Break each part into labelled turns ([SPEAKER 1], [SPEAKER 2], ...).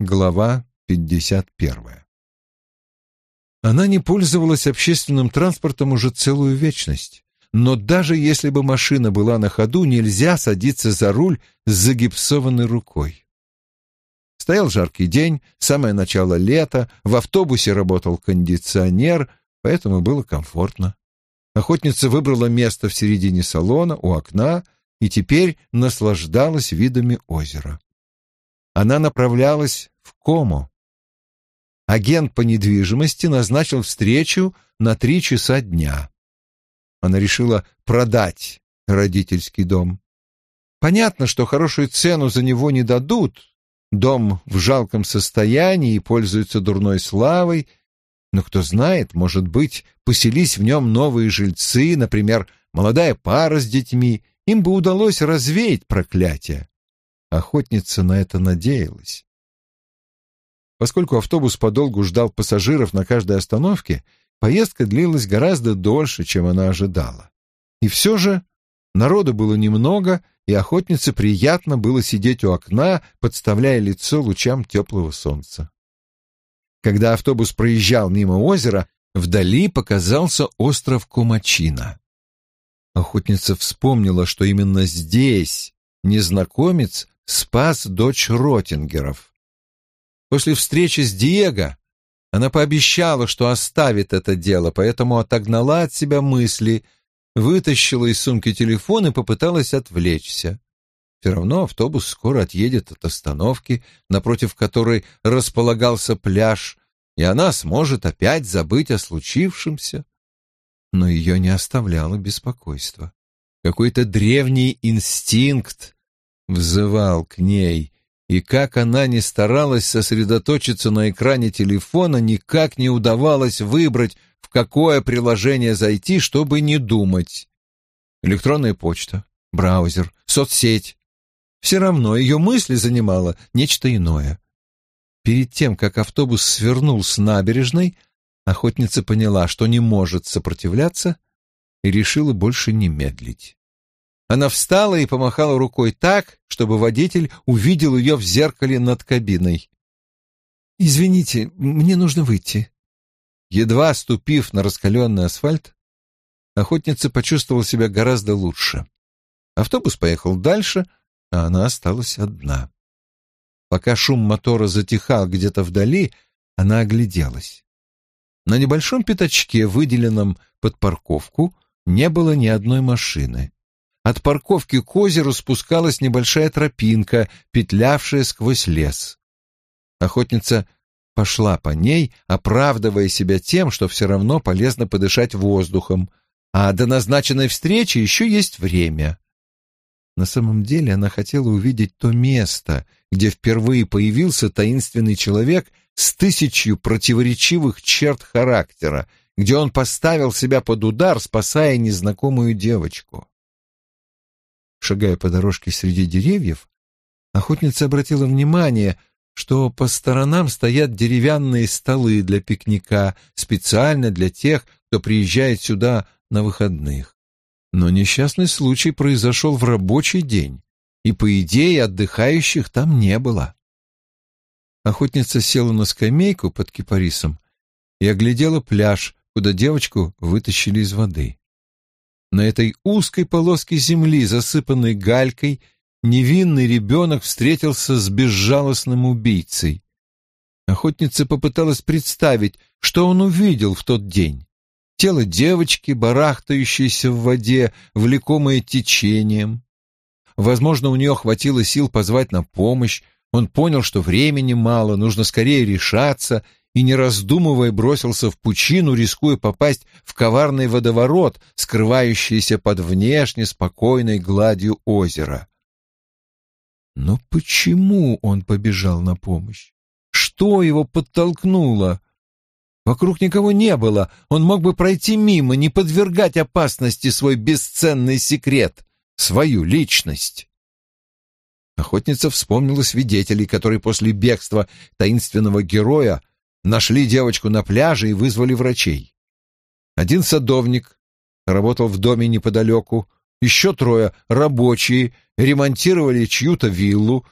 [SPEAKER 1] Глава 51. Она не пользовалась общественным транспортом уже целую вечность. Но даже если бы машина была на ходу, нельзя садиться за руль с загипсованной рукой. Стоял жаркий день, самое начало лета, в автобусе работал кондиционер, поэтому было комфортно. Охотница выбрала место в середине салона, у окна, и теперь наслаждалась видами озера. Она направлялась в Кому. Агент по недвижимости назначил встречу на три часа дня. Она решила продать родительский дом. Понятно, что хорошую цену за него не дадут. Дом в жалком состоянии и пользуется дурной славой, но кто знает, может быть, поселись в нем новые жильцы, например, молодая пара с детьми, им бы удалось развеять проклятие. Охотница на это надеялась. Поскольку автобус подолгу ждал пассажиров на каждой остановке, поездка длилась гораздо дольше, чем она ожидала. И все же народу было немного, и охотнице приятно было сидеть у окна, подставляя лицо лучам теплого солнца. Когда автобус проезжал мимо озера, вдали показался остров Кумачина. Охотница вспомнила, что именно здесь незнакомец спас дочь Ротингеров. После встречи с Диего она пообещала, что оставит это дело, поэтому отогнала от себя мысли, вытащила из сумки телефон и попыталась отвлечься. Все равно автобус скоро отъедет от остановки, напротив которой располагался пляж, и она сможет опять забыть о случившемся. Но ее не оставляло беспокойство. Какой-то древний инстинкт взывал к ней, и как она ни старалась сосредоточиться на экране телефона, никак не удавалось выбрать, в какое приложение зайти, чтобы не думать. Электронная почта, браузер, соцсеть. Все равно ее мысли занимало нечто иное. Перед тем, как автобус свернул с набережной, охотница поняла, что не может сопротивляться, и решила больше не медлить. Она встала и помахала рукой так, чтобы водитель увидел ее в зеркале над кабиной. «Извините, мне нужно выйти». Едва ступив на раскаленный асфальт, охотница почувствовала себя гораздо лучше. Автобус поехал дальше, а она осталась одна. Пока шум мотора затихал где-то вдали, она огляделась. На небольшом пятачке, выделенном под парковку, не было ни одной машины. От парковки к озеру спускалась небольшая тропинка, петлявшая сквозь лес. Охотница пошла по ней, оправдывая себя тем, что все равно полезно подышать воздухом, а до назначенной встречи еще есть время. На самом деле она хотела увидеть то место, где впервые появился таинственный человек с тысячью противоречивых черт характера, где он поставил себя под удар, спасая незнакомую девочку шагая по дорожке среди деревьев, охотница обратила внимание, что по сторонам стоят деревянные столы для пикника, специально для тех, кто приезжает сюда на выходных. Но несчастный случай произошел в рабочий день, и, по идее, отдыхающих там не было. Охотница села на скамейку под кипарисом и оглядела пляж, куда девочку вытащили из воды. На этой узкой полоске земли, засыпанной галькой, невинный ребенок встретился с безжалостным убийцей. Охотница попыталась представить, что он увидел в тот день. Тело девочки, барахтающееся в воде, влекомое течением. Возможно, у нее хватило сил позвать на помощь, он понял, что времени мало, нужно скорее решаться, и, не раздумывая, бросился в пучину, рискуя попасть в коварный водоворот, скрывающийся под внешне спокойной гладью озера. Но почему он побежал на помощь? Что его подтолкнуло? Вокруг никого не было, он мог бы пройти мимо, не подвергать опасности свой бесценный секрет, свою личность. Охотница вспомнила свидетелей, которые после бегства таинственного героя Нашли девочку на пляже и вызвали врачей. Один садовник работал в доме неподалеку, еще трое рабочие ремонтировали чью-то виллу,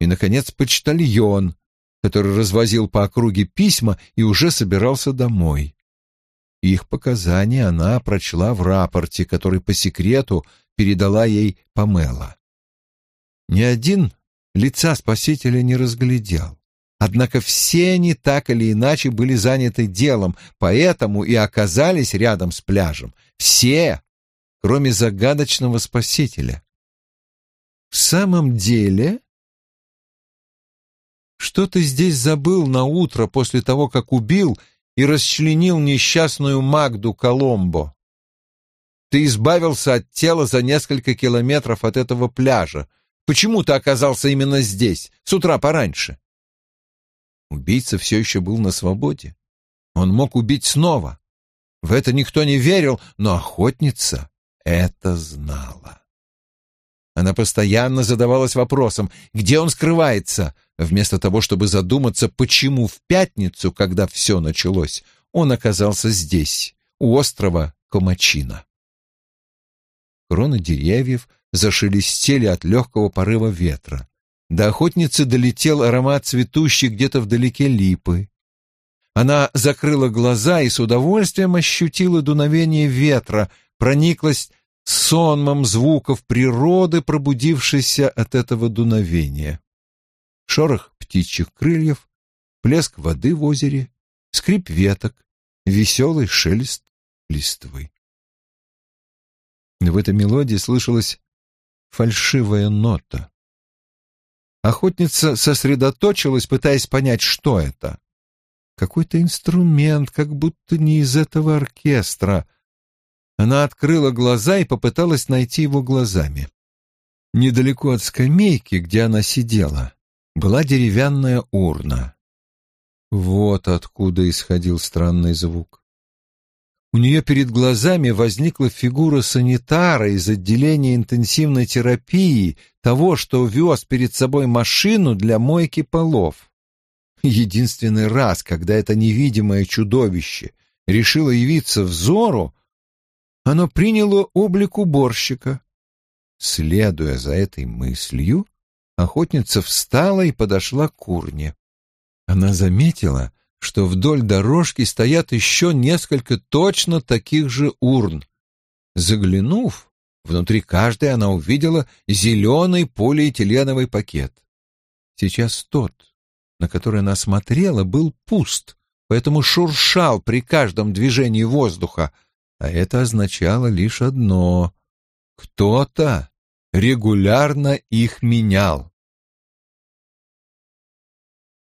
[SPEAKER 1] и, наконец, почтальон который развозил по округе письма и уже собирался домой. Их показания она прочла в рапорте, который по секрету передала ей Памела. Ни один лица спасителя не разглядел. Однако все они так или иначе были заняты делом, поэтому и оказались рядом с пляжем. Все, кроме загадочного спасителя. В самом деле, что ты здесь забыл на утро после того, как убил и расчленил несчастную Магду Коломбо? Ты избавился от тела за несколько километров от этого пляжа. Почему ты оказался именно здесь, с утра пораньше? Убийца все еще был на свободе. Он мог убить снова. В это никто не верил, но охотница это знала. Она постоянно задавалась вопросом, где он скрывается, вместо того, чтобы задуматься, почему в пятницу, когда все началось, он оказался здесь, у острова Комачина. Кроны деревьев зашелестели от легкого порыва ветра. До охотницы долетел аромат цветущей где-то вдалеке липы. Она закрыла глаза и с удовольствием ощутила дуновение ветра, прониклась сонмом звуков природы, пробудившейся от этого дуновения. Шорох птичьих крыльев, плеск воды в озере, скрип веток, веселый шелест листвы. В этой мелодии слышалась фальшивая нота. Охотница сосредоточилась, пытаясь понять, что это. Какой-то инструмент, как будто не из этого оркестра. Она открыла глаза и попыталась найти его глазами. Недалеко от скамейки, где она сидела, была деревянная урна. Вот откуда исходил странный звук. У нее перед глазами возникла фигура санитара из отделения интенсивной терапии, того, что вез перед собой машину для мойки полов. Единственный раз, когда это невидимое чудовище решило явиться взору, оно приняло облик уборщика. Следуя за этой мыслью, охотница встала и подошла к урне. Она заметила, что вдоль дорожки стоят еще несколько точно таких же урн. Заглянув, внутри каждой она увидела зеленый полиэтиленовый пакет. Сейчас тот, на который она смотрела, был пуст, поэтому шуршал при каждом движении воздуха, а это означало лишь одно — кто-то регулярно их менял.